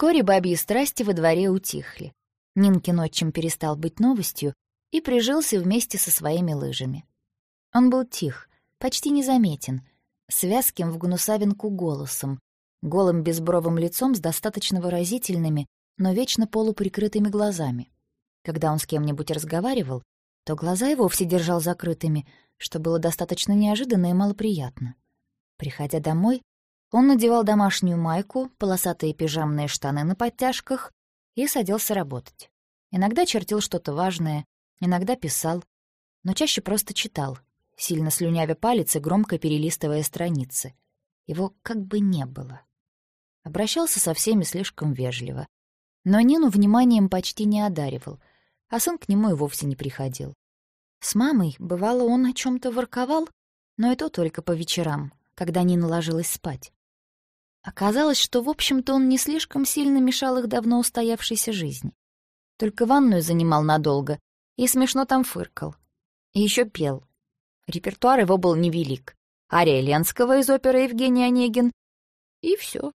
Вскоре бабьи страсти во дворе утихли. Нинкин отчим перестал быть новостью и прижился вместе со своими лыжами. Он был тих, почти незаметен, с вязким в гнусавинку голосом, голым безбровым лицом с достаточно выразительными, но вечно полуприкрытыми глазами. Когда он с кем-нибудь разговаривал, то глаза его вовсе держал закрытыми, что было достаточно неожиданно и малоприятно. Приходя домой, он надевал домашнюю майку, полосатые пижамные штаны на подтяжках и садился работать. Иногда чертил что-то важное, иногда писал, но чаще просто читал, сильно слюнявя палец и громко перелистывая страницы. Его как бы не было. Обращался со всеми слишком вежливо. Но Нину вниманием почти не одаривал, а сын к нему и вовсе не приходил. С мамой, бывало, он о чем то ворковал, но и то только по вечерам, когда Нина ложилась спать. Оказалось, что, в общем-то, он не слишком сильно мешал их давно устоявшейся жизни. Только ванную занимал надолго и смешно там фыркал. И еще пел. Репертуар его был невелик. Ария Ленского из оперы «Евгений Онегин». И все.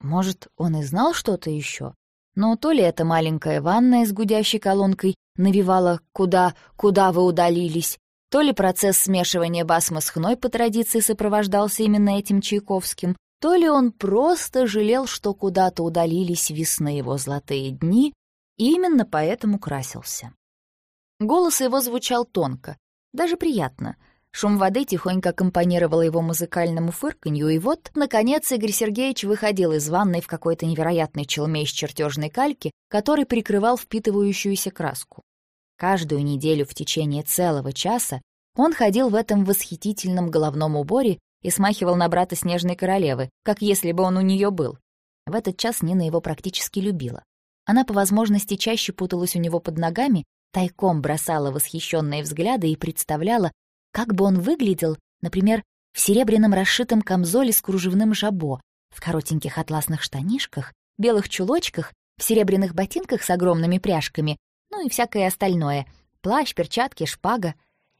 Может, он и знал что-то еще, но то ли эта маленькая ванная с гудящей колонкой навевала «Куда, куда вы удалились?», то ли процесс смешивания басма с хной по традиции сопровождался именно этим Чайковским, то ли он просто жалел, что куда-то удалились весны его золотые дни, и именно поэтому красился. Голос его звучал тонко, даже приятно. Шум воды тихонько аккомпанировал его музыкальному фырканью, и вот, наконец, Игорь Сергеевич выходил из ванной в какой-то невероятной челме из чертежной кальки, который прикрывал впитывающуюся краску. Каждую неделю в течение целого часа он ходил в этом восхитительном головном уборе и смахивал на брата Снежной Королевы, как если бы он у нее был. В этот час Нина его практически любила. Она по возможности чаще путалась у него под ногами, тайком бросала восхищенные взгляды и представляла, как бы он выглядел, например, в серебряном расшитом камзоле с кружевным жабо, в коротеньких атласных штанишках, белых чулочках, в серебряных ботинках с огромными пряжками, ну и всякое остальное — плащ, перчатки, шпага.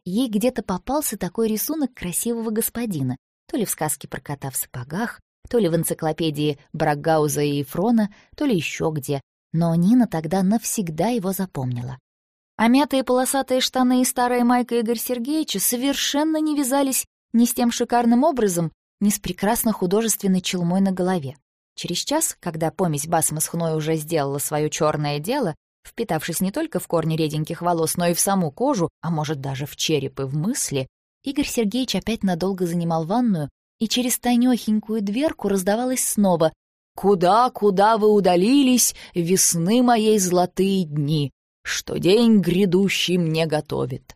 Ей где-то попался такой рисунок красивого господина, то ли в сказке про кота в сапогах, то ли в энциклопедии Брагауза и Ефрона, то ли еще где, но Нина тогда навсегда его запомнила. А мятые полосатые штаны и старая майка Игоря Сергеевича совершенно не вязались ни с тем шикарным образом, ни с прекрасно художественной челмой на голове. Через час, когда помесь басма с хной уже сделала свое черное дело, впитавшись не только в корни реденьких волос, но и в саму кожу, а может даже в череп и в мысли, Игорь Сергеевич опять надолго занимал ванную, и через тонёхенькую дверку раздавалось снова «Куда, куда вы удалились, весны моей золотые дни, что день грядущий мне готовит?»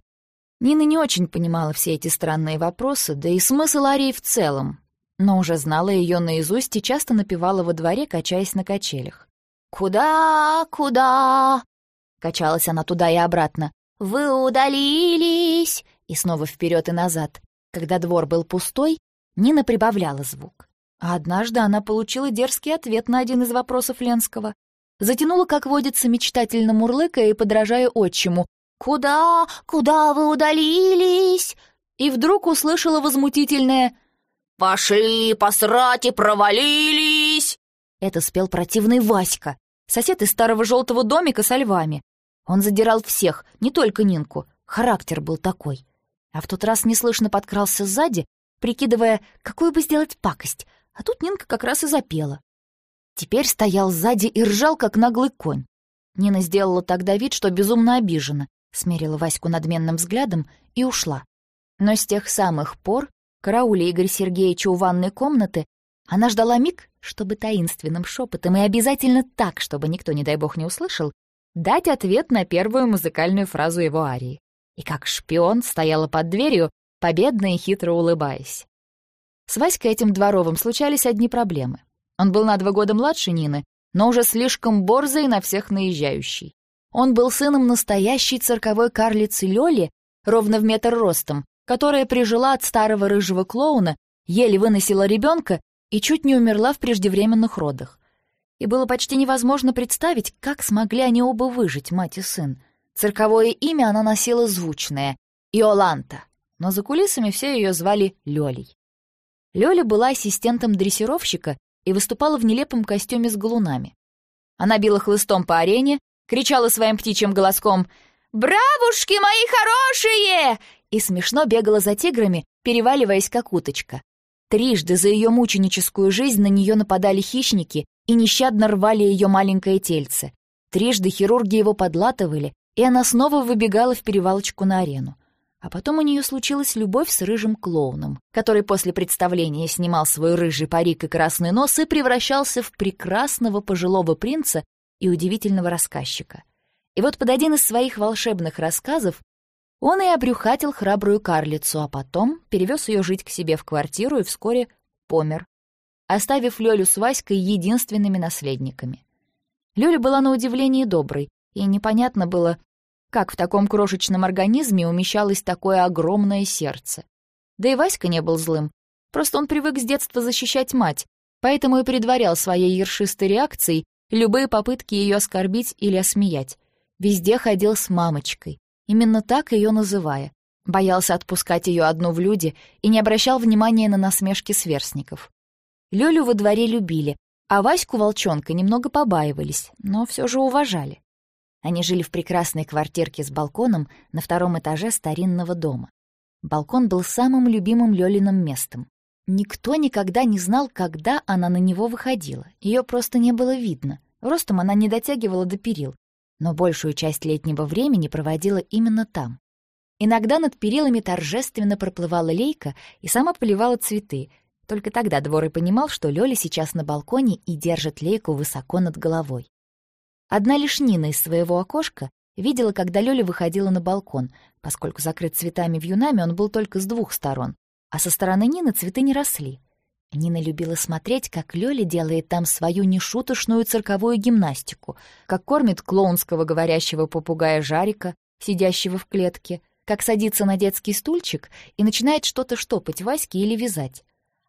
Нина не очень понимала все эти странные вопросы, да и смысл Арии в целом, но уже знала ее наизусть и часто напевала во дворе, качаясь на качелях. «Куда, куда?» — качалась она туда и обратно. «Вы удалились, и снова вперед и назад. Когда двор был пустой, Нина прибавляла звук. А однажды она получила дерзкий ответ на один из вопросов Ленского. Затянула, как водится, мечтательно мурлыкая и подражая отчиму. «Куда? Куда вы удалились?» И вдруг услышала возмутительное «Пошли посрать и провалились!» Это спел противный Васька, сосед из старого желтого домика со львами. Он задирал всех, не только Нинку. Характер был такой. А в тот раз неслышно подкрался сзади, прикидывая, какую бы сделать пакость, а тут Нинка как раз и запела. Теперь стоял сзади и ржал, как наглый конь. Нина сделала тогда вид, что безумно обижена, смерила Ваську надменным взглядом и ушла. Но с тех самых пор, карауля Игорь Сергеевича у ванной комнаты, она ждала миг, чтобы таинственным шепотом и обязательно так, чтобы никто, не дай бог, не услышал, дать ответ на первую музыкальную фразу его арии и как шпион стояла под дверью, победно и хитро улыбаясь. С Васькой этим дворовым случались одни проблемы. Он был на два года младше Нины, но уже слишком борзый на всех наезжающий. Он был сыном настоящей цирковой карлицы Лёли, ровно в метр ростом, которая прижила от старого рыжего клоуна, еле выносила ребенка и чуть не умерла в преждевременных родах. И было почти невозможно представить, как смогли они оба выжить, мать и сын. Цирковое имя она носила звучное — Иоланта, но за кулисами все ее звали Лёлей. Лёля была ассистентом дрессировщика и выступала в нелепом костюме с галунами. Она била хлыстом по арене, кричала своим птичьим голоском «Бравушки мои хорошие!» и смешно бегала за тиграми, переваливаясь как уточка. Трижды за ее мученическую жизнь на нее нападали хищники и нещадно рвали ее маленькое тельце. Трижды хирурги его подлатывали, и она снова выбегала в перевалочку на арену. А потом у нее случилась любовь с рыжим клоуном, который после представления снимал свой рыжий парик и красный нос и превращался в прекрасного пожилого принца и удивительного рассказчика. И вот под один из своих волшебных рассказов он и обрюхатил храбрую карлицу, а потом перевез ее жить к себе в квартиру и вскоре помер, оставив Лёлю с Васькой единственными наследниками. Лёля была на удивление доброй, и непонятно было, как в таком крошечном организме умещалось такое огромное сердце? Да и Васька не был злым. Просто он привык с детства защищать мать, поэтому и предварял своей ершистой реакцией любые попытки ее оскорбить или осмеять. Везде ходил с мамочкой, именно так ее называя. Боялся отпускать ее одну в люди и не обращал внимания на насмешки сверстников. Лёлю во дворе любили, а Ваську волчонка немного побаивались, но все же уважали. Они жили в прекрасной квартирке с балконом на втором этаже старинного дома. Балкон был самым любимым Лёлиным местом. Никто никогда не знал, когда она на него выходила. Ее просто не было видно. Ростом она не дотягивала до перил, но большую часть летнего времени проводила именно там. Иногда над перилами торжественно проплывала лейка и сама поливала цветы. Только тогда двор и понимал, что Лёля сейчас на балконе и держит лейку высоко над головой. Одна лишь Нина из своего окошка видела, когда Лёля выходила на балкон, поскольку закрыт цветами вьюнами он был только с двух сторон, а со стороны Нины цветы не росли. Нина любила смотреть, как Лёля делает там свою нешуточную цирковую гимнастику, как кормит клоунского говорящего попугая Жарика, сидящего в клетке, как садится на детский стульчик и начинает что-то штопать Ваське или вязать.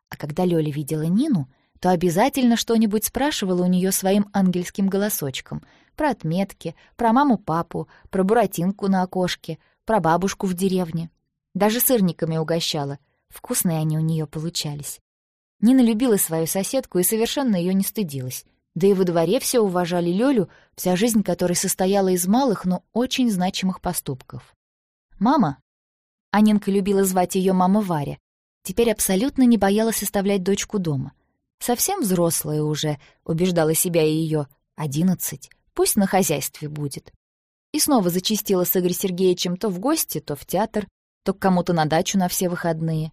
А когда Лёля видела Нину, то обязательно что-нибудь спрашивала у нее своим ангельским голосочком про отметки, про маму-папу, про буратинку на окошке, про бабушку в деревне. Даже сырниками угощала. Вкусные они у нее получались. Нина любила свою соседку и совершенно ее не стыдилась. Да и во дворе все уважали Лёлю, вся жизнь которой состояла из малых, но очень значимых поступков. Мама, а Нинка любила звать ее мама Варя, теперь абсолютно не боялась оставлять дочку дома. Совсем взрослая уже, убеждала себя и ее. Одиннадцать. Пусть на хозяйстве будет. И снова зачастила с Игорем Сергеевичем то в гости, то в театр, то к кому-то на дачу на все выходные.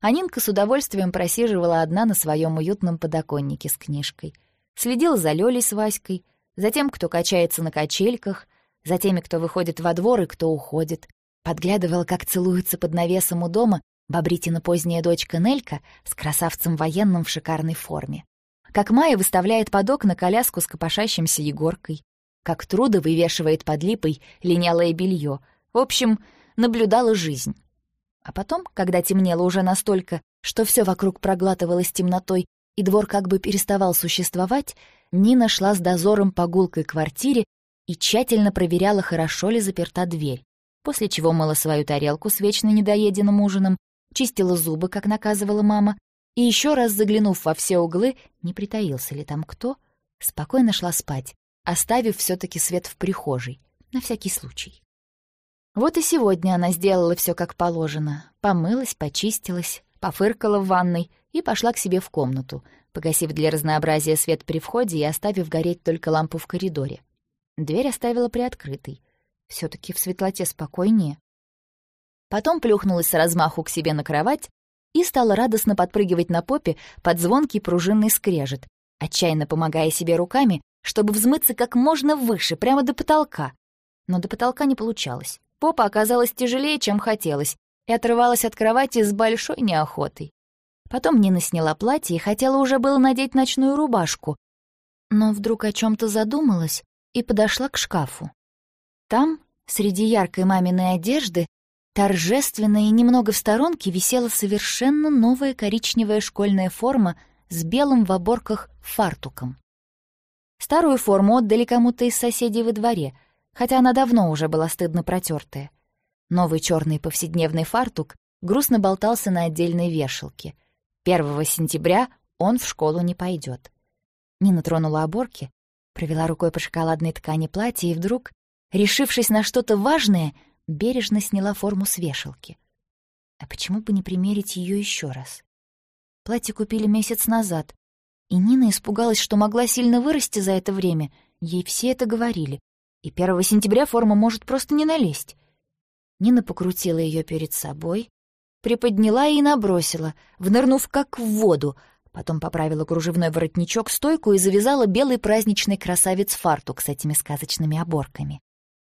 А Нинка с удовольствием просиживала одна на своем уютном подоконнике с книжкой. Следила за Лёлей с Васькой, за тем, кто качается на качельках, за теми, кто выходит во двор и кто уходит. Подглядывала, как целуются под навесом у дома Бобритина поздняя дочка Нелька с красавцем военным в шикарной форме. Как Майя выставляет под окна коляску с копошащимся Егоркой. Как Труда вывешивает под липой линялое белье. В общем, наблюдала жизнь. А потом, когда темнело уже настолько, что все вокруг проглатывалось темнотой, и двор как бы переставал существовать, Нина шла с дозором по гулкой квартире и тщательно проверяла, хорошо ли заперта дверь, после чего мыла свою тарелку с вечно недоеденным ужином чистила зубы, как наказывала мама, и еще раз заглянув во все углы, не притаился ли там кто, спокойно шла спать, оставив все-таки свет в прихожей, на всякий случай. Вот и сегодня она сделала все как положено, помылась, почистилась, пофыркала в ванной и пошла к себе в комнату, погасив для разнообразия свет при входе и оставив гореть только лампу в коридоре. Дверь оставила приоткрытой. все таки в светлоте спокойнее. Потом плюхнулась с размаху к себе на кровать и стала радостно подпрыгивать на попе под звонкий пружинный скрежет, отчаянно помогая себе руками, чтобы взмыться как можно выше, прямо до потолка. Но до потолка не получалось. Попа оказалась тяжелее, чем хотелось, и отрывалась от кровати с большой неохотой. Потом Нина сняла платье и хотела уже было надеть ночную рубашку, но вдруг о чем то задумалась и подошла к шкафу. Там, среди яркой маминой одежды, Торжественно и немного в сторонке висела совершенно новая коричневая школьная форма с белым в оборках фартуком. Старую форму отдали кому-то из соседей во дворе, хотя она давно уже была стыдно протертая. Новый черный повседневный фартук грустно болтался на отдельной вешалке. 1 сентября он в школу не пойдет. Нина тронула оборки, Провела рукой по шоколадной ткани платья и вдруг, решившись на что-то важное, бережно сняла форму с вешалки. А почему бы не примерить ее еще раз? Платье купили месяц назад, и Нина испугалась, что могла сильно вырасти за это время. Ей все это говорили. И 1 сентября форма может просто не налезть. Нина покрутила ее перед собой, приподняла и набросила, внырнув как в воду, потом поправила кружевной воротничок, стойку и завязала белый праздничный красавец-фартук с этими сказочными оборками.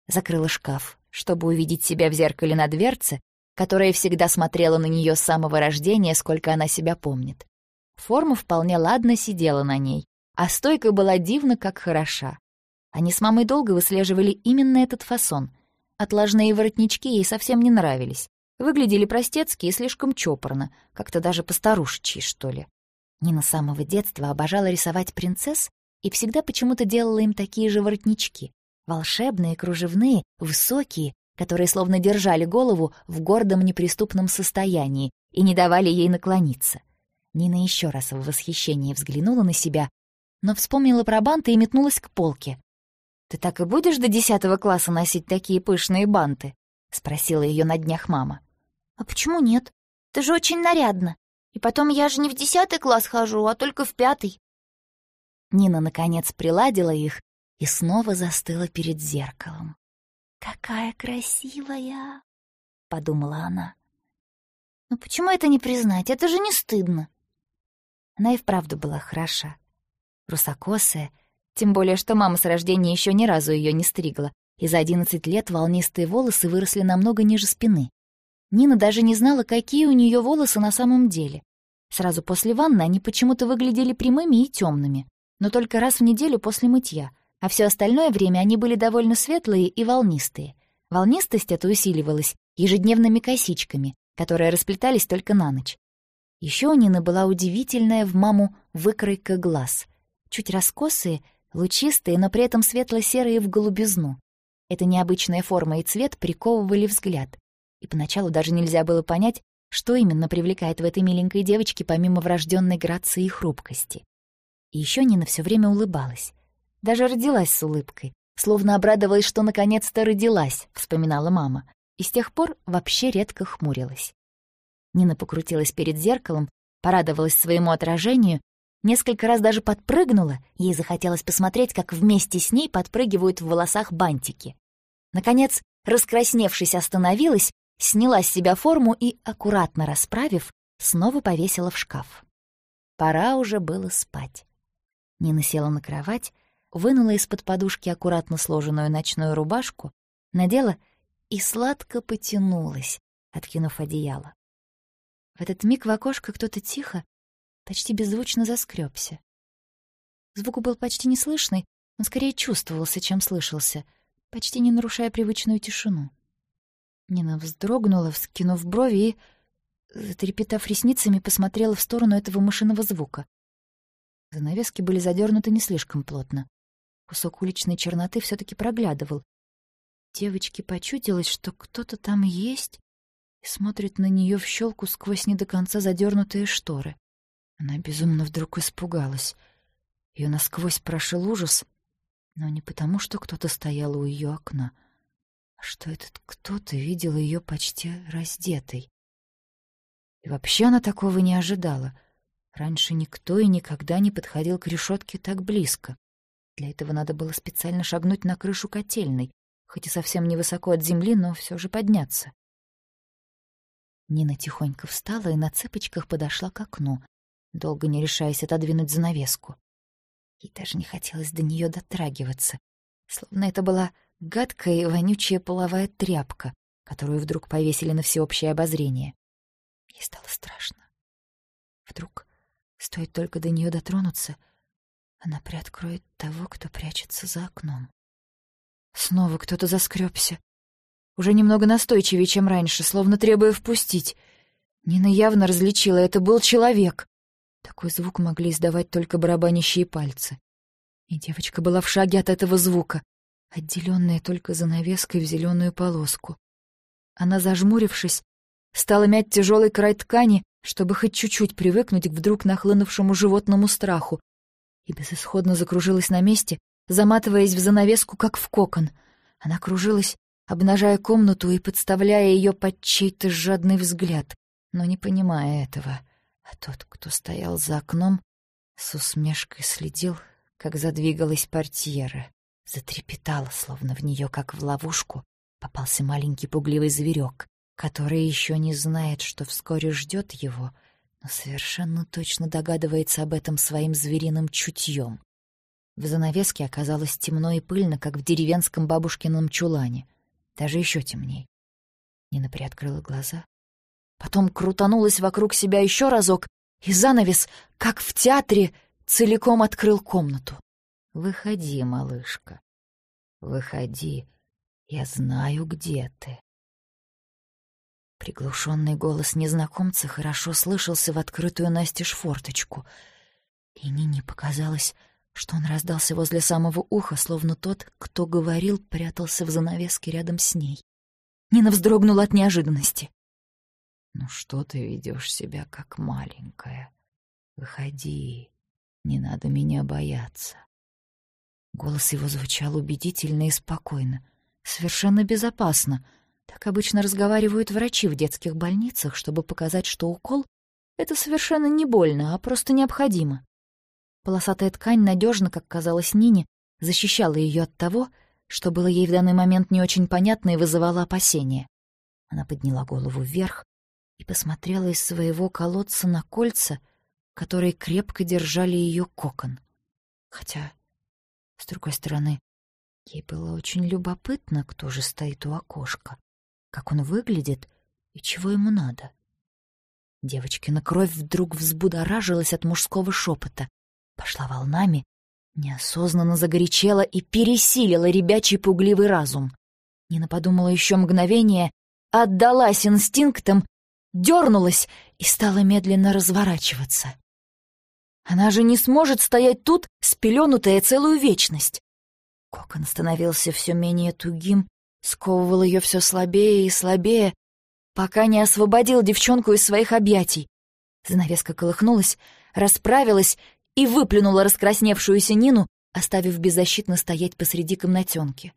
Закрыла шкаф, чтобы увидеть себя в зеркале на дверце, которая всегда смотрела на нее с самого рождения, сколько она себя помнит. Форма вполне ладно сидела на ней, а стойка была дивно как хороша. Они с мамой долго выслеживали именно этот фасон. Отложные воротнички ей совсем не нравились. Выглядели простецки и слишком чопорно, как-то даже постарушечьи, что ли. Нина с самого детства обожала рисовать принцесс и всегда почему-то делала им такие же воротнички. Волшебные, кружевные, высокие, которые словно держали голову в гордом неприступном состоянии и не давали ей наклониться. Нина еще раз в восхищении взглянула на себя, но вспомнила про банты и метнулась к полке. «Ты так и будешь до десятого класса носить такие пышные банты?» — спросила ее на днях мама. «А почему нет? Ты же очень нарядно. И потом я же не в десятый класс хожу, а только в пятый». Нина, наконец, приладила их и снова застыла перед зеркалом. «Какая красивая!» — подумала она. «Ну почему это не признать? Это же не стыдно!» Она и вправду была хороша. Русокосая, тем более, что мама с рождения еще ни разу ее не стригла, и за одиннадцать лет волнистые волосы выросли намного ниже спины. Нина даже не знала, какие у нее волосы на самом деле. Сразу после ванны они почему-то выглядели прямыми и темными, но только раз в неделю после мытья, а все остальное время они были довольно светлые и волнистые. Волнистость эта усиливалась ежедневными косичками, которые расплетались только на ночь. Еще у Нины была удивительная в маму выкройка глаз. Чуть раскосые, лучистые, но при этом светло-серые в голубизну. Эта необычная форма и цвет приковывали взгляд. И поначалу даже нельзя было понять, что именно привлекает в этой миленькой девочке помимо врожденной грации и хрупкости. И еще Нина все время улыбалась. Даже родилась с улыбкой, словно обрадовалась, что наконец-то родилась, вспоминала мама, и с тех пор вообще редко хмурилась. Нина покрутилась перед зеркалом, порадовалась своему отражению, несколько раз даже подпрыгнула, ей захотелось посмотреть, как вместе с ней подпрыгивают в волосах бантики. Наконец, раскрасневшись, остановилась, сняла с себя форму и, аккуратно расправив, снова повесила в шкаф. Пора уже было спать. Нина села на кровать, вынула из-под подушки аккуратно сложенную ночную рубашку, надела и сладко потянулась, откинув одеяло. В этот миг в окошко кто-то тихо, почти беззвучно заскребся. Звук был почти неслышный, он скорее чувствовался, чем слышался, почти не нарушая привычную тишину. Нина вздрогнула, вскинув брови и, затрепетав ресницами, посмотрела в сторону этого машинного звука. Занавески были задернуты не слишком плотно. Кусок уличной черноты все таки проглядывал. Девочке почудилось, что кто-то там есть, и смотрит на нее в щелку сквозь не до конца задернутые шторы. Она безумно вдруг испугалась. Ее насквозь прошел ужас, но не потому, что кто-то стоял у ее окна, а что этот кто-то видел ее почти раздетой. И вообще она такого не ожидала. Раньше никто и никогда не подходил к решетке так близко. Для этого надо было специально шагнуть на крышу котельной, хоть и совсем невысоко от земли, но все же подняться. Нина тихонько встала и на цыпочках подошла к окну, долго не решаясь отодвинуть занавеску. Ей даже не хотелось до нее дотрагиваться, словно это была гадкая и вонючая половая тряпка, которую вдруг повесили на всеобщее обозрение. Ей стало страшно. Вдруг, стоит только до нее дотронуться, она приоткроет того, кто прячется за окном. Снова кто-то заскребся, уже немного настойчивее, чем раньше, словно требуя впустить. Нина явно различила, это был человек. Такой звук могли издавать только барабанящие пальцы. И девочка была в шаге от этого звука, отделенная только занавеской в зеленую полоску. Она, зажмурившись, стала мять тяжелый край ткани, чтобы хоть чуть-чуть привыкнуть к вдруг нахлынувшему животному страху, и безысходно закружилась на месте, заматываясь в занавеску, как в кокон. Она кружилась, обнажая комнату и подставляя ее под чей-то жадный взгляд, но не понимая этого. А тот, кто стоял за окном, с усмешкой следил, как задвигалась портьера. Затрепетала, словно в нее, как в ловушку, попался маленький пугливый зверек, который еще не знает, что вскоре ждет его, совершенно точно догадывается об этом своим звериным чутьем. В занавеске оказалось темно и пыльно, как в деревенском бабушкином чулане. Даже еще темней. Нина приоткрыла глаза. Потом крутанулась вокруг себя еще разок, и занавес, как в театре, целиком открыл комнату. «Выходи, малышка, выходи, я знаю, где ты». Приглушенный голос незнакомца хорошо слышался в открытую настежь форточку, и Нине показалось, что он раздался возле самого уха, словно тот, кто говорил, прятался в занавеске рядом с ней. Нина вздрогнула от неожиданности. «Ну что ты ведешь себя как маленькая? Выходи, не надо меня бояться». Голос его звучал убедительно и спокойно, совершенно безопасно. Так обычно разговаривают врачи в детских больницах, чтобы показать, что укол — это совершенно не больно, а просто необходимо. Полосатая ткань надежно, как казалось Нине, защищала ее от того, что было ей в данный момент не очень понятно и вызывало опасения. Она подняла голову вверх и посмотрела из своего колодца на кольца, которые крепко держали ее кокон. Хотя, с другой стороны, ей было очень любопытно, кто же стоит у окошка, как он выглядит и чего ему надо. Девочкина кровь вдруг взбудоражилась от мужского шепота пошла волнами, неосознанно загорячела и пересилила ребячий пугливый разум. Нина подумала еще мгновение, отдалась инстинктам, дернулась и стала медленно разворачиваться. Она же не сможет стоять тут, спеленутая целую вечность. Кокон становился все менее тугим, сковывал ее все слабее и слабее, пока не освободил девчонку из своих объятий. Занавеска колыхнулась, расправилась и выплюнула раскрасневшуюся Нину, оставив беззащитно стоять посреди комнатенки.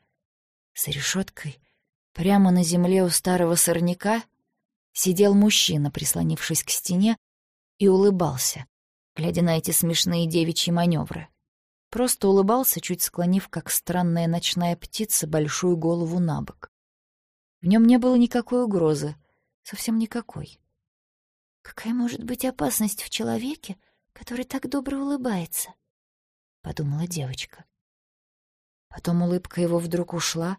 За решеткой, прямо на земле у старого сорняка, сидел мужчина, прислонившись к стене, и улыбался, глядя на эти смешные девичьи маневры. Просто улыбался, чуть склонив, как странная ночная птица, большую голову на бок. В нем не было никакой угрозы, совсем никакой. Какая может быть опасность в человеке, который так добро улыбается, — подумала девочка. Потом улыбка его вдруг ушла.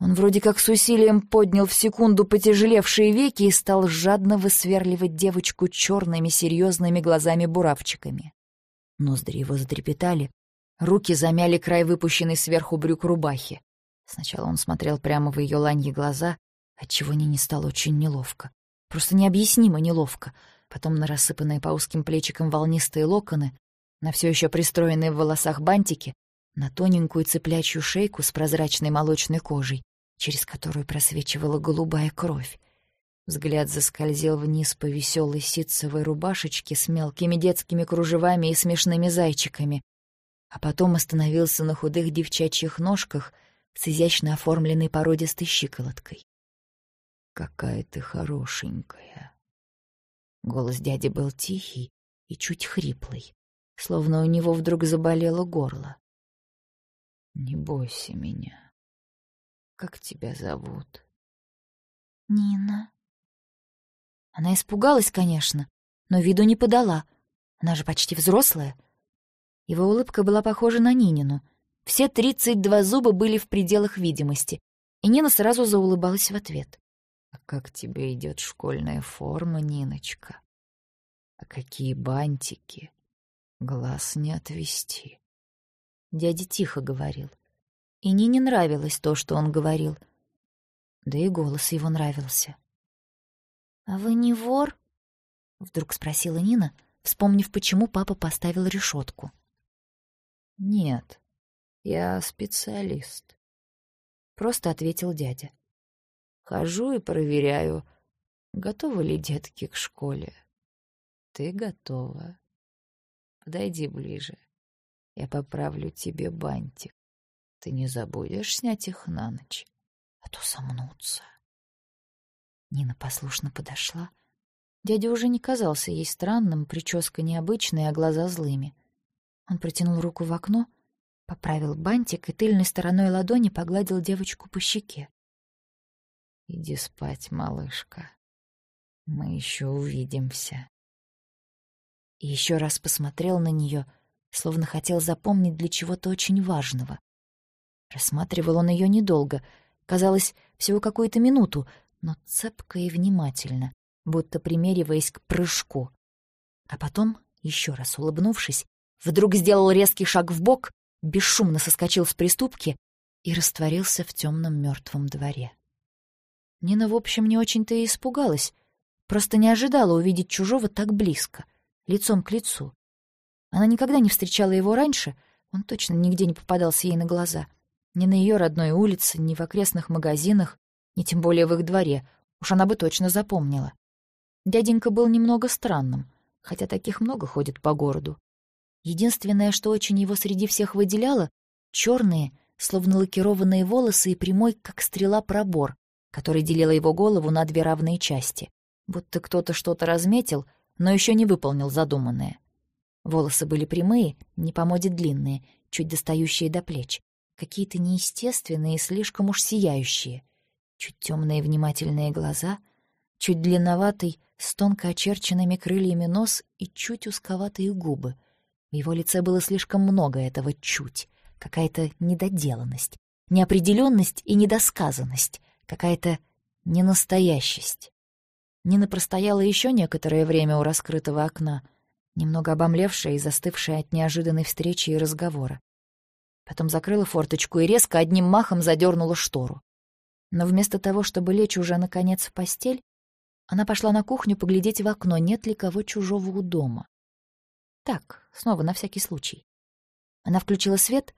Он вроде как с усилием поднял в секунду потяжелевшие веки и стал жадно высверливать девочку черными серьезными глазами-буравчиками. Ноздри его затрепетали, руки замяли край выпущенной сверху брюк рубахи. Сначала он смотрел прямо в ее ланьи глаза, отчего Нине стало очень неловко. Просто необъяснимо неловко — потом на рассыпанные по узким плечикам волнистые локоны, на все еще пристроенные в волосах бантики, на тоненькую цыплячью шейку с прозрачной молочной кожей, через которую просвечивала голубая кровь. Взгляд заскользил вниз по веселой ситцевой рубашечке с мелкими детскими кружевами и смешными зайчиками, а потом остановился на худых девчачьих ножках с изящно оформленной породистой щиколоткой. «Какая ты хорошенькая!» Голос дяди был тихий и чуть хриплый, словно у него вдруг заболело горло. «Не бойся меня. Как тебя зовут?» «Нина». Она испугалась, конечно, но виду не подала. Она же почти взрослая. Его улыбка была похожа на Нинину. Все тридцать два зуба были в пределах видимости, и Нина сразу заулыбалась в ответ. А как тебе идет школьная форма, Ниночка? А какие бантики! Глаз не отвести. Дядя тихо говорил. И Нине нравилось то, что он говорил. Да и голос его нравился. «А вы не вор?» — вдруг спросила Нина, вспомнив, почему папа поставил решетку. «Нет, я специалист», — просто ответил дядя. Хожу и проверяю, готовы ли детки к школе. Ты готова. Подойди ближе. Я поправлю тебе бантик. Ты не забудешь снять их на ночь, а то сомнутся. Нина послушно подошла. Дядя уже не казался ей странным, прическа необычная, а глаза злыми. Он протянул руку в окно, поправил бантик и тыльной стороной ладони погладил девочку по щеке. «Иди спать, малышка. Мы еще увидимся». И еще раз посмотрел на нее, словно хотел запомнить для чего-то очень важного. Рассматривал он ее недолго, казалось, всего какую-то минуту, но цепко и внимательно, будто примериваясь к прыжку. А потом, еще раз улыбнувшись, вдруг сделал резкий шаг в бок, бесшумно соскочил с приступки и растворился в темном мертвом дворе. Нина, в общем, не очень-то и испугалась, просто не ожидала увидеть чужого так близко, лицом к лицу. Она никогда не встречала его раньше, он точно нигде не попадался ей на глаза. Ни на ее родной улице, ни в окрестных магазинах, ни тем более в их дворе. Уж она бы точно запомнила. Дяденька был немного странным, хотя таких много ходит по городу. Единственное, что очень его среди всех выделяло — черные, словно лакированные волосы и прямой, как стрела, пробор, который делил его голову на две равные части. Будто кто-то что-то разметил, но еще не выполнил задуманное. Волосы были прямые, не по моде длинные, чуть достающие до плеч, какие-то неестественные и слишком уж сияющие. Чуть темные внимательные глаза, чуть длинноватый, с тонко очерченными крыльями нос и чуть узковатые губы. В его лице было слишком много этого чуть, какая-то недоделанность, неопределенность и недосказанность, какая-то ненастоящесть. Нина простояла еще некоторое время у раскрытого окна, немного обомлевшая и застывшая от неожиданной встречи и разговора. Потом закрыла форточку и резко одним махом задернула штору. Но вместо того, чтобы лечь уже наконец в постель, она пошла на кухню поглядеть в окно, нет ли кого чужого у дома. Так, снова на всякий случай. Она включила свет,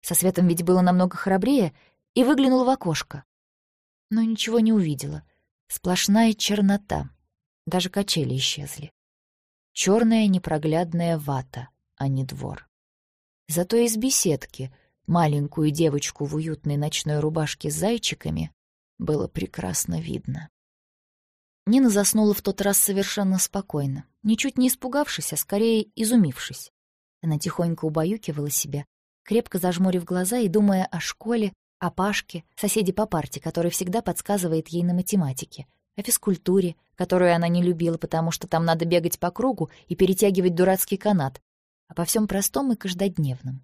со светом ведь было намного храбрее, и выглянула в окошко. Но ничего не увидела. Сплошная чернота. Даже качели исчезли. Черная непроглядная вата, а не двор. Зато из беседки маленькую девочку в уютной ночной рубашке с зайчиками было прекрасно видно. Нина заснула в тот раз совершенно спокойно, ничуть не испугавшись, а скорее изумившись. Она тихонько убаюкивала себя, крепко зажмурив глаза и думая о школе, о Пашке, соседе по парте, который всегда подсказывает ей на математике, о физкультуре, которую она не любила, потому что там надо бегать по кругу и перетягивать дурацкий канат, обо всем простом и каждодневном.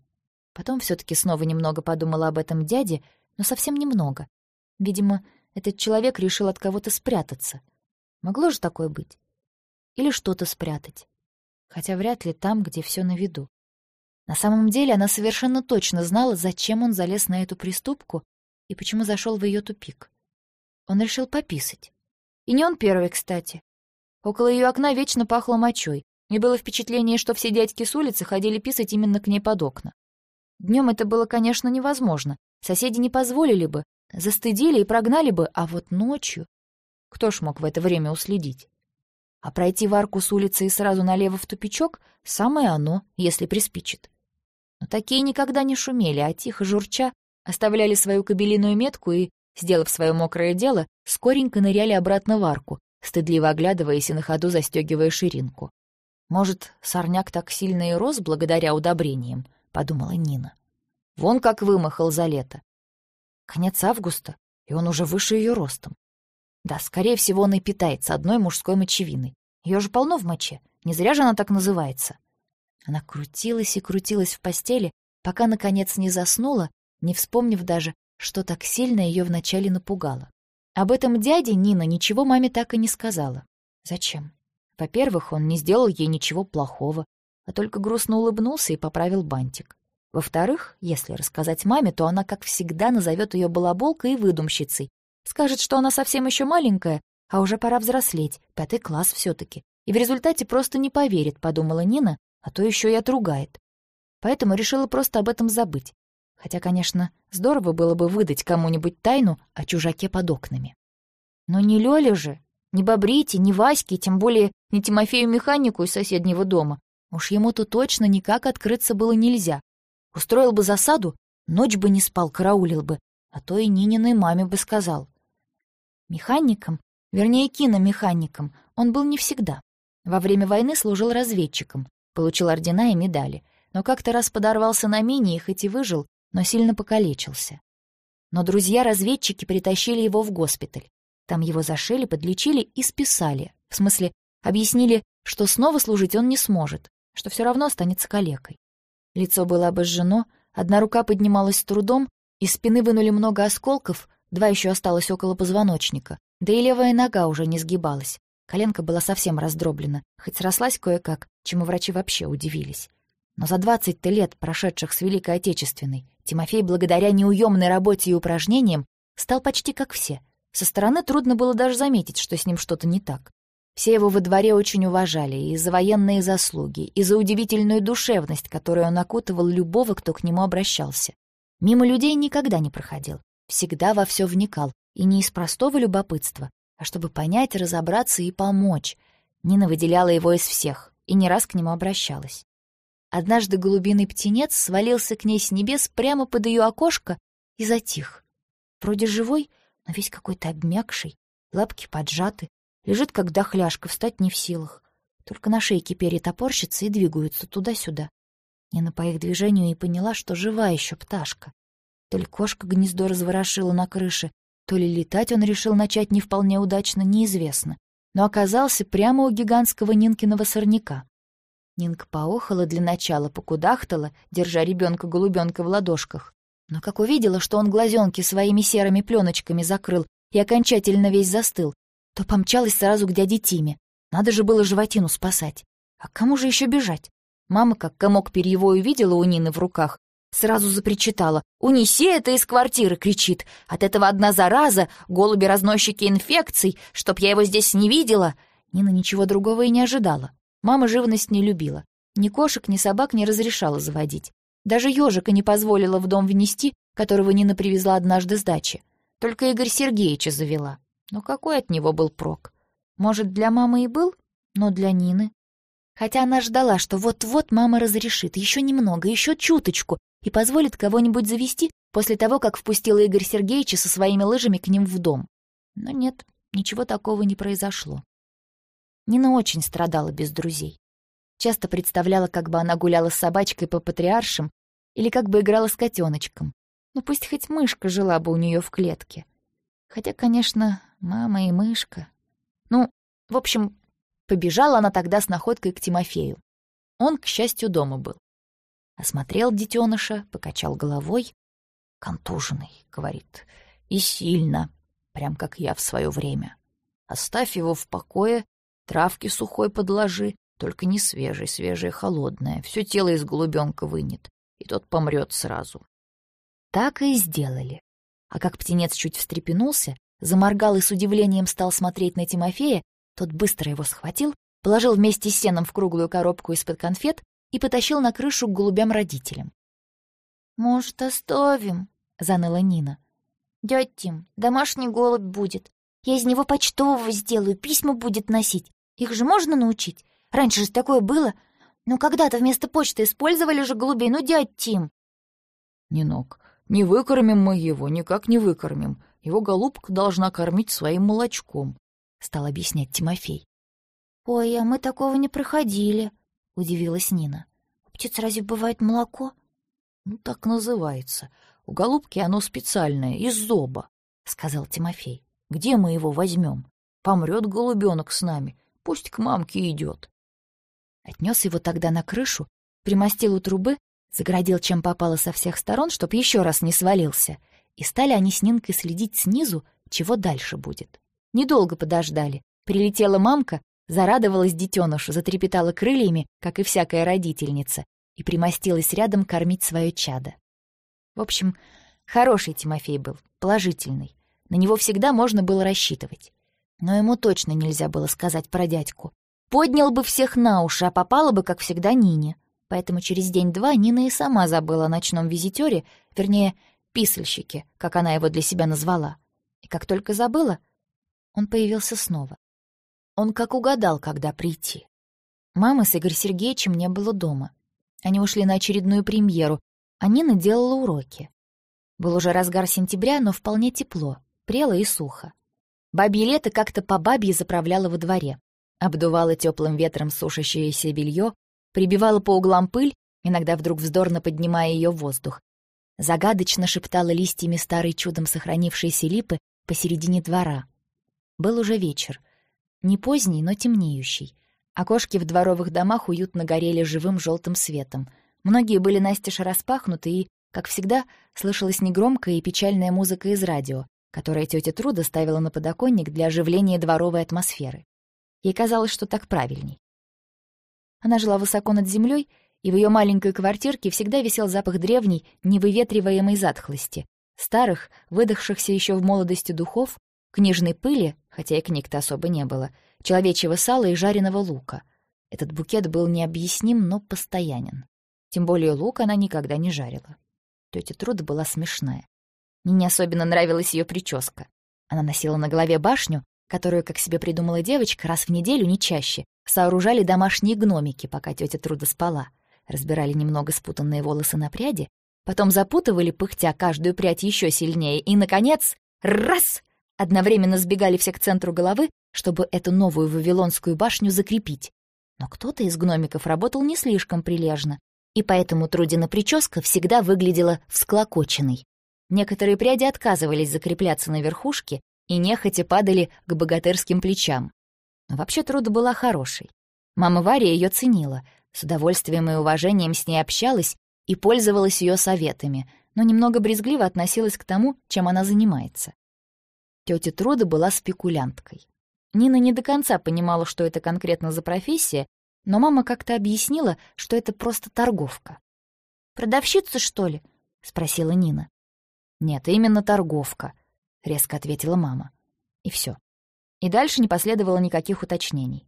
Потом все таки снова немного подумала об этом дяде, но совсем немного. Видимо, этот человек решил от кого-то спрятаться. Могло же такое быть? Или что-то спрятать. Хотя вряд ли там, где все на виду. На самом деле она совершенно точно знала, зачем он залез на эту приступку и почему зашел в ее тупик. Он решил пописать. И не он первый, кстати. Около ее окна вечно пахло мочой, и было впечатление, что все дядьки с улицы ходили писать именно к ней под окна. Днем это было, конечно, невозможно. Соседи не позволили бы, застыдили и прогнали бы, а вот ночью... Кто ж мог в это время уследить? А пройти в арку с улицы и сразу налево в тупичок — самое оно, если приспичит. Но такие никогда не шумели, а тихо журча оставляли свою кабелиную метку и, сделав свое мокрое дело, скоренько ныряли обратно в арку, стыдливо оглядываясь и на ходу застегивая ширинку. «Может, сорняк так сильно и рос благодаря удобрениям?» — подумала Нина. «Вон как вымахал за лето. Конец августа, и он уже выше ее ростом. Да, скорее всего, он и питается одной мужской мочевиной. Ее же полно в моче, не зря же она так называется». Она крутилась и крутилась в постели, пока, наконец, не заснула, не вспомнив даже, что так сильно ее вначале напугало. Об этом дяде Нина ничего маме так и не сказала. Зачем? Во-первых, он не сделал ей ничего плохого, а только грустно улыбнулся и поправил бантик. Во-вторых, если рассказать маме, то она, как всегда, назовет ее балаболкой и выдумщицей. Скажет, что она совсем еще маленькая, а уже пора взрослеть, пятый класс все-таки. И в результате просто не поверит, подумала Нина, а то еще и отругает. Поэтому решила просто об этом забыть. Хотя, конечно, здорово было бы выдать кому-нибудь тайну о чужаке под окнами. Но не Лёля же, не Бобрите, не Ваське, тем более не Тимофею-механику из соседнего дома. Уж ему-то точно никак открыться было нельзя. Устроил бы засаду, ночь бы не спал, караулил бы, а то и Нининой маме бы сказал. Механиком, вернее, киномехаником, он был не всегда. Во время войны служил разведчиком, получил ордена и медали, но как-то раз подорвался на мине и хоть и выжил, но сильно покалечился. Но друзья-разведчики притащили его в госпиталь. Там его зашили, подлечили и списали. В смысле, объяснили, что снова служить он не сможет, что все равно останется калекой. Лицо было обожжено, одна рука поднималась с трудом, из спины вынули много осколков, два еще осталось около позвоночника, да и левая нога уже не сгибалась. Коленка была совсем раздроблена, хоть срослась кое-как, чему врачи вообще удивились. Но за двадцать-то лет, прошедших с Великой Отечественной, Тимофей, благодаря неуемной работе и упражнениям, стал почти как все. Со стороны трудно было даже заметить, что с ним что-то не так. Все его во дворе очень уважали и за военные заслуги, и за удивительную душевность, которую он окутывал любого, кто к нему обращался. Мимо людей никогда не проходил, всегда во все вникал, и не из простого любопытства, а чтобы понять, разобраться и помочь. Нина выделяла его из всех и не раз к нему обращалась. Однажды голубиный птенец свалился к ней с небес прямо под ее окошко и затих. Вроде живой, но весь какой-то обмякший, лапки поджаты, лежит как дохляшка, встать не в силах. Только на шейке перья топорщится и двигаются туда-сюда. Нина по их движению и поняла, что жива еще пташка. То ли кошка гнездо разворошила на крыше, то ли летать он решил начать не вполне удачно, неизвестно, но оказался прямо у гигантского Нинкиного сорняка. Нинка поохала для начала, покудахтала, держа ребенка-голубенка в ладошках. Но как увидела, что он глазенки своими серыми пленочками закрыл и окончательно весь застыл, то помчалась сразу к дяде Тиме. Надо же было животину спасать. А кому же еще бежать? Мама, как комок перьевой увидела у Нины в руках, Сразу запричитала. «Унеси это из квартиры!» — кричит. «От этого одна зараза, голуби-разносчики инфекций, чтоб я его здесь не видела!» Нина ничего другого и не ожидала. Мама живность не любила. Ни кошек, ни собак не разрешала заводить. Даже ежика не позволила в дом внести, которого Нина привезла однажды с дачи. Только Игорь Сергеевича завела. Но какой от него был прок? Может, для мамы и был, но для Нины. Хотя она ждала, что вот-вот мама разрешит, еще немного, еще чуточку, и позволит кого-нибудь завести после того, как впустила Игорь Сергеевича со своими лыжами к ним в дом. Но нет, ничего такого не произошло. Нина очень страдала без друзей. Часто представляла, как бы она гуляла с собачкой по патриаршам или как бы играла с котеночком. Ну пусть хоть мышка жила бы у нее в клетке. Хотя, конечно, мама и мышка. Ну, в общем, побежала она тогда с находкой к Тимофею. Он, к счастью, дома был. Осмотрел детеныша, покачал головой. «Контуженный», — говорит, — «и сильно, прям как я в свое время. Оставь его в покое, травки сухой подложи, только не свежий, свежее холодное, все тело из голубенка вынет, и тот помрет сразу». Так и сделали. А как птенец чуть встрепенулся, заморгал и с удивлением стал смотреть на Тимофея, тот быстро его схватил, положил вместе с сеном в круглую коробку из-под конфет и потащил на крышу к голубям-родителям. «Может, оставим?» — заныла Нина. «Дядь Тим, домашний голубь будет. Я из него почтового сделаю, письма будет носить. Их же можно научить? Раньше же такое было. Ну, когда-то вместо почты использовали же голубей, ну, дядь Тим!» «Нинок, не выкормим мы его, никак не выкормим. Его голубка должна кормить своим молочком», — стал объяснять Тимофей. «Ой, а мы такого не проходили», — удивилась Нина. «У птиц разве бывает молоко?» «Ну, так называется. У голубки оно специальное, из зоба», — сказал Тимофей. «Где мы его возьмем? Помрет голубенок с нами, пусть к мамке идет». Отнес его тогда на крышу, примостил у трубы, заградил чем попало со всех сторон, чтоб еще раз не свалился, и стали они с Нинкой следить снизу, чего дальше будет. Недолго подождали. Прилетела мамка, Зарадовалась детенышу, затрепетала крыльями, как и всякая родительница, и примостилась рядом кормить свое чадо. В общем, хороший Тимофей был, положительный. На него всегда можно было рассчитывать. Но ему точно нельзя было сказать про дядьку. Поднял бы всех на уши, а попала бы, как всегда, Нине. Поэтому через день-два Нина и сама забыла о ночном визитере, вернее, писальщике, как она его для себя назвала. И как только забыла, он появился снова. Он как угадал, когда прийти. Мамы с Игорем Сергеевичем не было дома. Они ушли на очередную премьеру, а Нина делала уроки. Был уже разгар сентября, но вполне тепло, прело и сухо. Бабье лето как-то по бабье заправляло во дворе. Обдувало теплым ветром сушащееся белье, прибивало по углам пыль, иногда вдруг вздорно поднимая ее в воздух. Загадочно шептала листьями старой чудом сохранившейся липы посередине двора. Был уже вечер. Не поздний, но темнеющий. Окошки в дворовых домах уютно горели живым желтым светом. Многие были настежь распахнуты, и, как всегда, слышалась негромкая и печальная музыка из радио, которое тетя Труда ставила на подоконник для оживления дворовой атмосферы. Ей казалось, что так правильней. Она жила высоко над землей, и в ее маленькой квартирке всегда висел запах древней, невыветриваемой затхлости, старых, выдохшихся еще в молодости духов, книжной пыли, хотя и книг-то особо не было, человечьего сала и жареного лука. Этот букет был необъясним, но постоянен. Тем более лук она никогда не жарила. Тетя Труда была смешная. Мне не особенно нравилась ее прическа. Она носила на голове башню, которую, как себе придумала девочка, раз в неделю, не чаще, сооружали домашние гномики, пока тетя Труда спала. Разбирали немного спутанные волосы на пряди, потом запутывали, пыхтя каждую прядь еще сильнее, и, наконец, раз! Одновременно сбегали все к центру головы, чтобы эту новую Вавилонскую башню закрепить. Но кто-то из гномиков работал не слишком прилежно, и поэтому Трудина прическа всегда выглядела всклокоченной. Некоторые пряди отказывались закрепляться на верхушке и нехотя падали к богатырским плечам. Но вообще Труда была хорошей. Мама Варя ее ценила, с удовольствием и уважением с ней общалась и пользовалась ее советами, но немного брезгливо относилась к тому, чем она занимается. Тетя Труда была спекулянткой. Нина не до конца понимала, что это конкретно за профессия, но мама как-то объяснила, что это просто торговка. «Продавщица, что ли?» — спросила Нина. «Нет, именно торговка», — резко ответила мама. И все. И дальше не последовало никаких уточнений.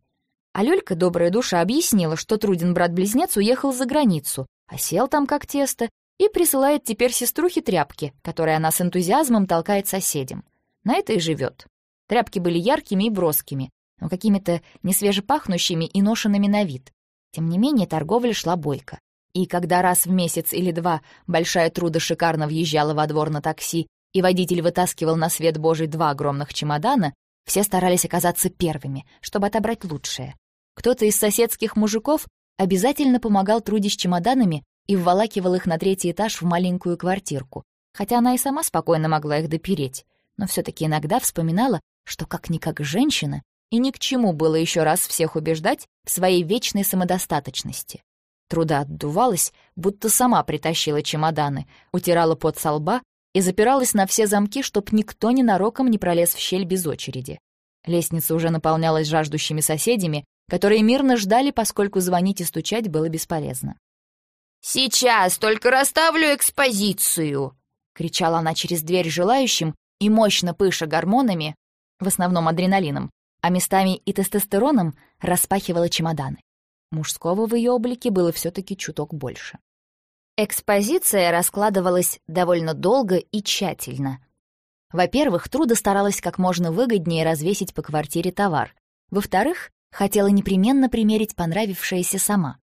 А Лёлька, добрая душа, объяснила, что Трудин брат-близнец уехал за границу, а сел там как тесто, и присылает теперь сеструхе тряпки, которые она с энтузиазмом толкает соседям. На это и живет. Тряпки были яркими и броскими, но какими-то несвежепахнущими и ношенными на вид. Тем не менее, торговля шла бойко. И когда раз в месяц или два большая труда шикарно въезжала во двор на такси, и водитель вытаскивал на свет Божий два огромных чемодана, все старались оказаться первыми, чтобы отобрать лучшее. Кто-то из соседских мужиков обязательно помогал Труде с чемоданами и вволакивал их на третий этаж в маленькую квартирку, хотя она и сама спокойно могла их допереть, но все таки иногда вспоминала, что как-никак женщина, и ни к чему было еще раз всех убеждать в своей вечной самодостаточности. Труда отдувалась, будто сама притащила чемоданы, утирала пот со лба и запиралась на все замки, чтоб никто ненароком не пролез в щель без очереди. Лестница уже наполнялась жаждущими соседями, которые мирно ждали, поскольку звонить и стучать было бесполезно. «Сейчас только расставлю экспозицию!» — кричала она через дверь желающим и, мощно пыша гормонами, в основном адреналином, а местами и тестостероном, распахивала чемоданы. Мужского в ее облике было все-таки чуток больше. Экспозиция раскладывалась довольно долго и тщательно. Во-первых, Труда старалась как можно выгоднее развесить по квартире товар. Во-вторых, хотела непременно примерить понравившееся сама.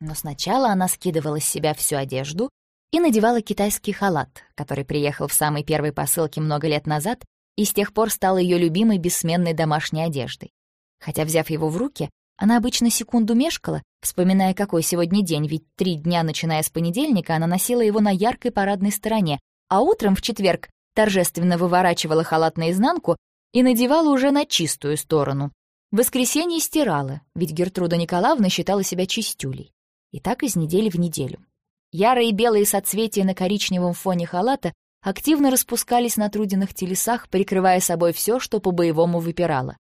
Но сначала она скидывала с себя всю одежду и надевала китайский халат, который приехал в самой первой посылке много лет назад и с тех пор стал ее любимой бессменной домашней одеждой. Хотя, взяв его в руки, она обычно секунду мешкала, вспоминая, какой сегодня день, ведь три дня, начиная с понедельника, она носила его на яркой парадной стороне, а утром в четверг торжественно выворачивала халат наизнанку и надевала уже на чистую сторону. В воскресенье стирала, ведь Гертруда Николаевна считала себя чистюлей. И так из недели в неделю. Ярые белые соцветия на коричневом фоне халата активно распускались на Трудиных телесах, прикрывая собой все, что по-боевому выпирало.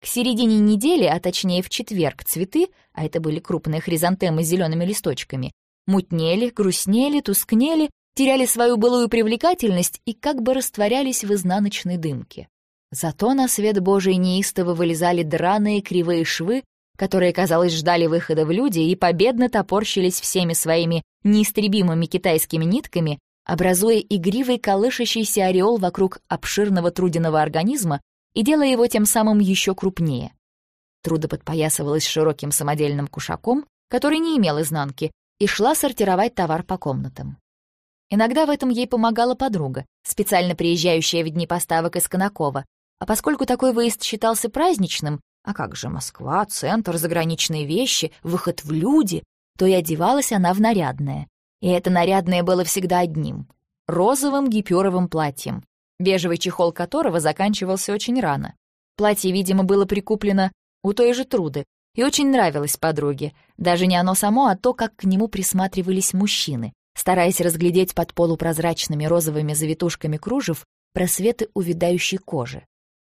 К середине недели, а точнее в четверг, цветы, а это были крупные хризантемы с зелеными листочками, мутнели, грустнели, тускнели, теряли свою былую привлекательность и как бы растворялись в изнаночной дымке. Зато на свет Божий неистово вылезали драные кривые швы, которые, казалось, ждали выхода в люди и победно топорщились всеми своими неистребимыми китайскими нитками, образуя игривый колышащийся ореол вокруг обширного трудиного организма, и делая его тем самым еще крупнее. Труда подпоясывалась широким самодельным кушаком, который не имел изнанки, и шла сортировать товар по комнатам. Иногда в этом ей помогала подруга, специально приезжающая в дни поставок из Конакова. А поскольку такой выезд считался праздничным, а как же Москва, центр, заграничные вещи, выход в люди, то и одевалась она в нарядное. И это нарядное было всегда одним — розовым гиперовым платьем, бежевый чехол которого заканчивался очень рано. Платье, видимо, было прикуплено у той же Труды и очень нравилось подруге. Даже не оно само, а то, как к нему присматривались мужчины, стараясь разглядеть под полупрозрачными розовыми завитушками кружев просветы увядающей кожи.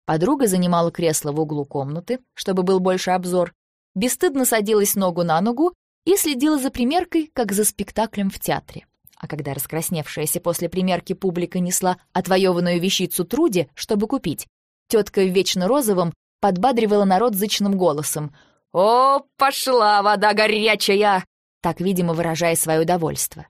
Подруга занимала кресло в углу комнаты, чтобы был больше обзор, бесстыдно садилась ногу на ногу и следила за примеркой, как за спектаклем в театре. А когда раскрасневшаяся после примерки публика несла отвоеванную вещицу Труде, чтобы купить, тетка в вечно розовом подбадривала народ зычным голосом. «О, пошла вода горячая!» так, видимо, выражая свое удовольствие.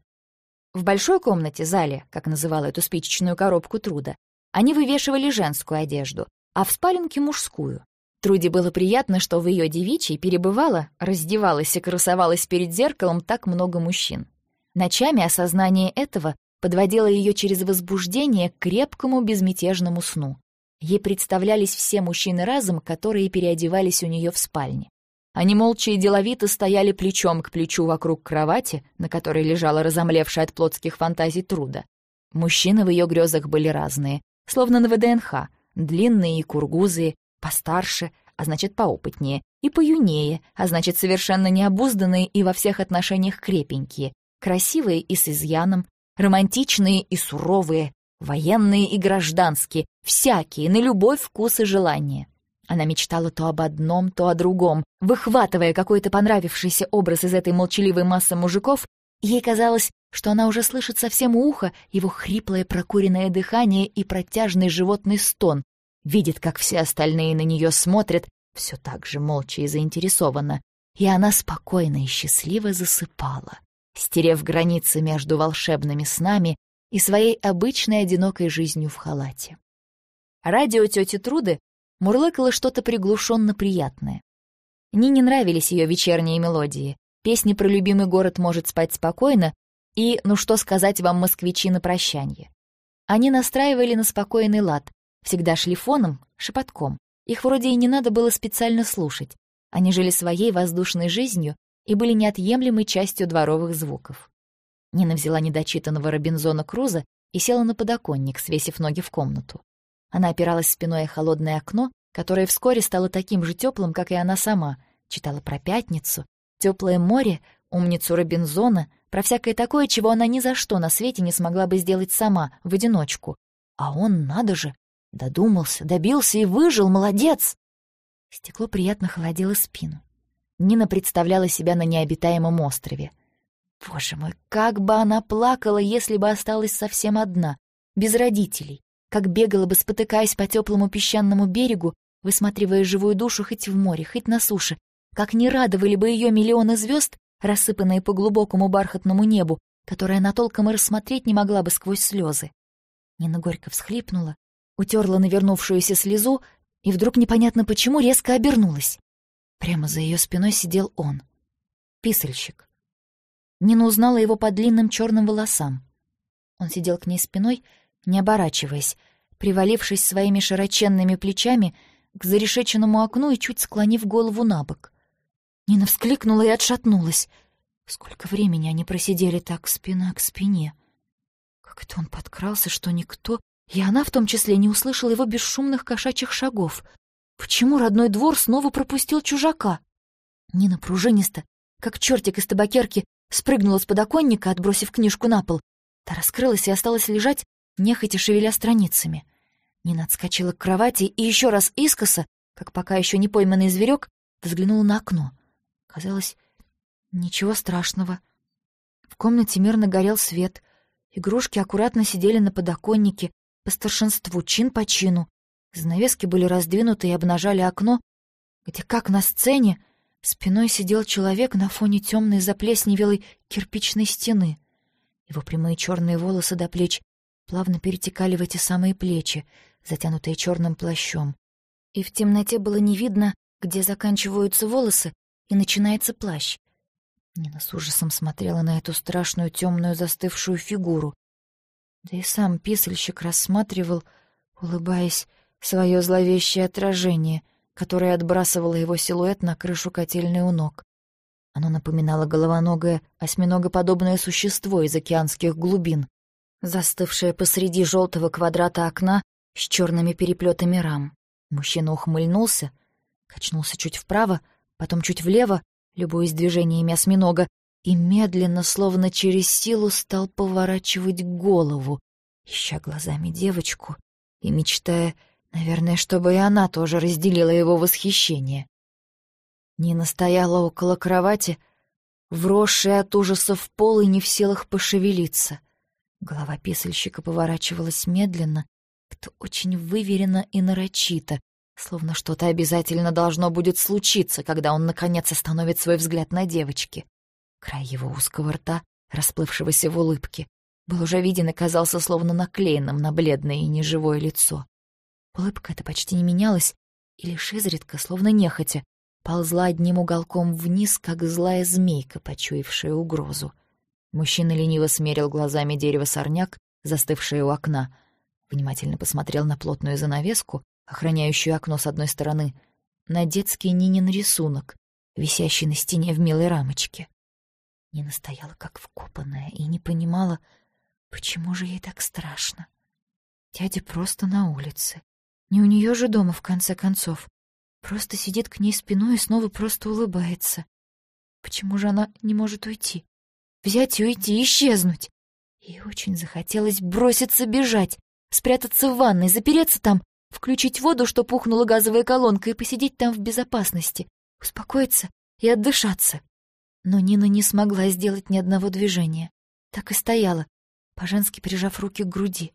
В большой комнате, зале, как называла эту спичечную коробку Труда, они вывешивали женскую одежду, а в спаленке — мужскую. Труде было приятно, что в ее девичьей перебывала, раздевалась и красовалась перед зеркалом так много мужчин. Ночами осознание этого подводило ее через возбуждение к крепкому безмятежному сну. Ей представлялись все мужчины разом, которые переодевались у нее в спальне. Они молча и деловито стояли плечом к плечу вокруг кровати, на которой лежала разомлевшая от плотских фантазий труда. Мужчины в ее грезах были разные, словно на ВДНХ, длинные и кургузые, постарше, а значит, поопытнее, и поюнее, а значит, совершенно необузданные и во всех отношениях крепенькие, красивые и с изъяном, романтичные и суровые, военные и гражданские, всякие, на любой вкус и желание. Она мечтала то об одном, то о другом, выхватывая какой-то понравившийся образ из этой молчаливой массы мужиков, ей казалось, что она уже слышит совсем у уха его хриплое прокуренное дыхание и протяжный животный стон, видит, как все остальные на нее смотрят, все так же молча и заинтересованно, и она спокойно и счастливо засыпала, стерев границы между волшебными снами и своей обычной одинокой жизнью в халате. Радио тети Труды мурлыкало что-то приглушенно приятное. Нине нравились ее вечерние мелодии, песни про любимый город может спать спокойно и «Ну что сказать вам, москвичи, на прощанье». Они настраивали на спокойный лад, Всегда шли фоном, шепотком. Их вроде и не надо было специально слушать. Они жили своей воздушной жизнью и были неотъемлемой частью дворовых звуков. Нина взяла недочитанного Робинзона Круза и села на подоконник, свесив ноги в комнату. Она опиралась спиной о холодное окно, которое вскоре стало таким же теплым, как и она сама, читала про пятницу, теплое море, умницу Робинзона, про всякое такое, чего она ни за что на свете не смогла бы сделать сама, в одиночку. А он, надо же, Додумался, добился и выжил, молодец! Стекло приятно холодило спину. Нина представляла себя на необитаемом острове. Боже мой, как бы она плакала, если бы осталась совсем одна, без родителей, как бегала бы, спотыкаясь по теплому песчаному берегу, высматривая живую душу хоть в море, хоть на суше, как не радовали бы ее миллионы звезд, рассыпанные по глубокому бархатному небу, которое она толком и рассмотреть не могла бы сквозь слезы. Нина горько всхлипнула, утерла навернувшуюся слезу и вдруг непонятно почему резко обернулась. Прямо за ее спиной сидел он. Писальщик. Нина узнала его по длинным черным волосам. Он сидел к ней спиной, не оборачиваясь, привалившись своими широченными плечами к зарешеченному окну и чуть склонив голову на бок. Нина вскликнула и отшатнулась. Сколько времени они просидели так спина к спине. Как это он подкрался, что никто и она в том числе не услышала его бесшумных кошачьих шагов. Почему родной двор снова пропустил чужака? Нина пружинисто, как чертик из табакерки, спрыгнула с подоконника, отбросив книжку на пол. Та раскрылась и осталась лежать, нехотя шевеля страницами. Нина отскочила к кровати и еще раз искоса, как пока еще не пойманный зверек, взглянула на окно. Казалось, ничего страшного. В комнате мирно горел свет. Игрушки аккуратно сидели на подоконнике, по старшинству, чин по чину. Занавески были раздвинуты и обнажали окно, где, как на сцене, спиной сидел человек на фоне темной заплесневелой кирпичной стены. Его прямые черные волосы до плеч плавно перетекали в эти самые плечи, затянутые черным плащом. И в темноте было не видно, где заканчиваются волосы и начинается плащ. Нина с ужасом смотрела на эту страшную темную застывшую фигуру, Да и сам писальщик рассматривал, улыбаясь, свое зловещее отражение, которое отбрасывало его силуэт на крышу котельной у ног. Оно напоминало головоногое, осьминогоподобное существо из океанских глубин, застывшее посреди желтого квадрата окна с черными переплетами рам. Мужчина ухмыльнулся, качнулся чуть вправо, потом чуть влево, любуясь движениями осьминога, и медленно, словно через силу, стал поворачивать голову, ища глазами девочку и мечтая, наверное, чтобы и она тоже разделила его восхищение. Нина стояла около кровати, вросшая от ужаса в пол и не в силах пошевелиться. Голова писальщика поворачивалась медленно, как-то очень выверенно и нарочито, словно что-то обязательно должно будет случиться, когда он наконец остановит свой взгляд на девочке. Край его узкого рта, расплывшегося в улыбке, был уже виден и казался словно наклеенным на бледное и неживое лицо. Улыбка эта почти не менялась, и лишь изредка, словно нехотя, ползла одним уголком вниз, как злая змейка, почуявшая угрозу. Мужчина лениво смерил глазами дерево-сорняк, застывшее у окна, внимательно посмотрел на плотную занавеску, охраняющую окно с одной стороны, на детский Нинин рисунок, висящий на стене в милой рамочке. Нина стояла как вкопанная и не понимала, почему же ей так страшно. Дядя просто на улице. Не у нее же дома, в конце концов. Просто сидит к ней спиной и снова просто улыбается. Почему же она не может уйти? Взять и уйти, исчезнуть? Ей очень захотелось броситься бежать, спрятаться в ванной, запереться там, включить воду, что пухнула газовая колонка, и посидеть там в безопасности, успокоиться и отдышаться. Но Нина не смогла сделать ни одного движения. Так и стояла, по-женски прижав руки к груди.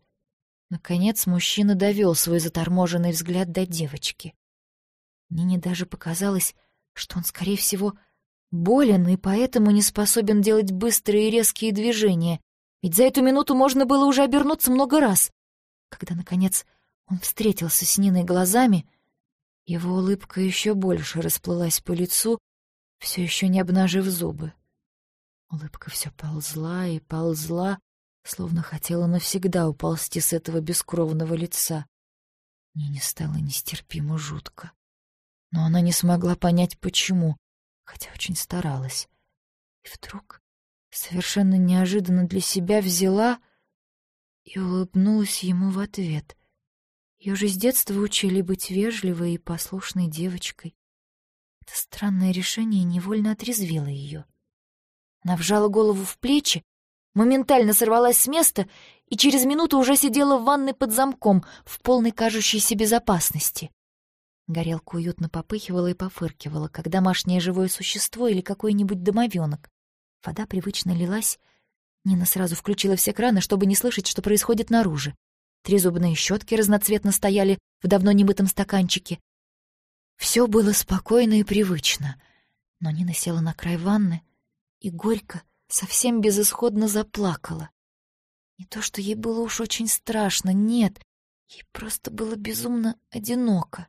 Наконец мужчина довел свой заторможенный взгляд до девочки. Нине даже показалось, что он, скорее всего, болен и поэтому не способен делать быстрые и резкие движения, ведь за эту минуту можно было уже обернуться много раз. Когда, наконец, он встретился с Ниной глазами, его улыбка еще больше расплылась по лицу, все еще не обнажив зубы. Улыбка все ползла и ползла, словно хотела навсегда уползти с этого бескровного лица. Нине стало нестерпимо жутко. Но она не смогла понять, почему, хотя очень старалась. И вдруг, совершенно неожиданно для себя, взяла и улыбнулась ему в ответ. Ее же с детства учили быть вежливой и послушной девочкой. Это странное решение невольно отрезвило ее. Она вжала голову в плечи, моментально сорвалась с места и через минуту уже сидела в ванной под замком в полной кажущейся безопасности. Горелка уютно попыхивала и пофыркивала, как домашнее живое существо или какой-нибудь домовенок. Вода привычно лилась. Нина сразу включила все краны, чтобы не слышать, что происходит наружу. Три зубные щетки разноцветно стояли в давно немытом стаканчике. Все было спокойно и привычно, но Нина села на край ванны и горько, совсем безысходно заплакала. Не то, что ей было уж очень страшно, нет, ей просто было безумно одиноко.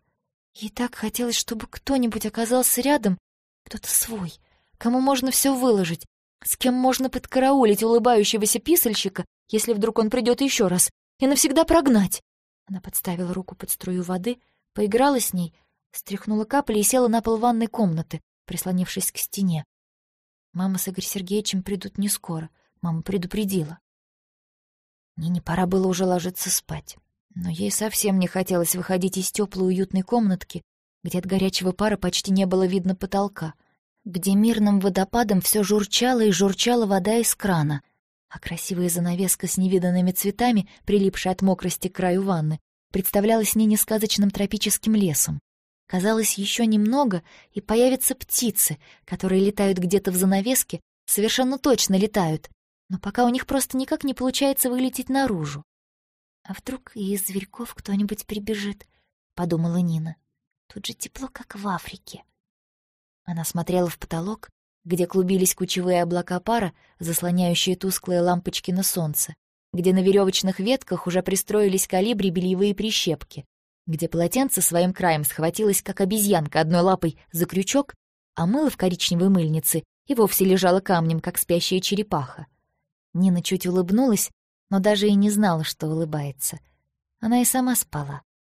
Ей так хотелось, чтобы кто-нибудь оказался рядом, кто-то свой, кому можно все выложить, с кем можно подкараулить улыбающегося писальщика, если вдруг он придет еще раз, и навсегда прогнать. Она подставила руку под струю воды, поиграла с ней, стряхнула капли и села на пол ванной комнаты, прислонившись к стене. Мама с Игорем Сергеевичем придут не скоро. Мама предупредила. Нине пора было уже ложиться спать. Но ей совсем не хотелось выходить из теплой уютной комнатки, где от горячего пара почти не было видно потолка, где мирным водопадом все журчало и журчала вода из крана — а красивая занавеска с невиданными цветами, прилипшая от мокрости к краю ванны, представлялась мне несказочным тропическим лесом. Казалось, еще немного, и появятся птицы, которые летают где-то в занавеске, совершенно точно летают, но пока у них просто никак не получается вылететь наружу. «А вдруг и из зверьков кто-нибудь прибежит?» — подумала Нина. «Тут же тепло, как в Африке». Она смотрела в потолок, где клубились кучевые облака пара, заслоняющие тусклые лампочки на солнце, где на веревочных ветках уже пристроились калибри бельевые прищепки, где полотенце своим краем схватилось, как обезьянка, одной лапой за крючок, а мыло в коричневой мыльнице и вовсе лежало камнем, как спящая черепаха. Нина чуть улыбнулась, но даже и не знала, что улыбается. Она и сама спала.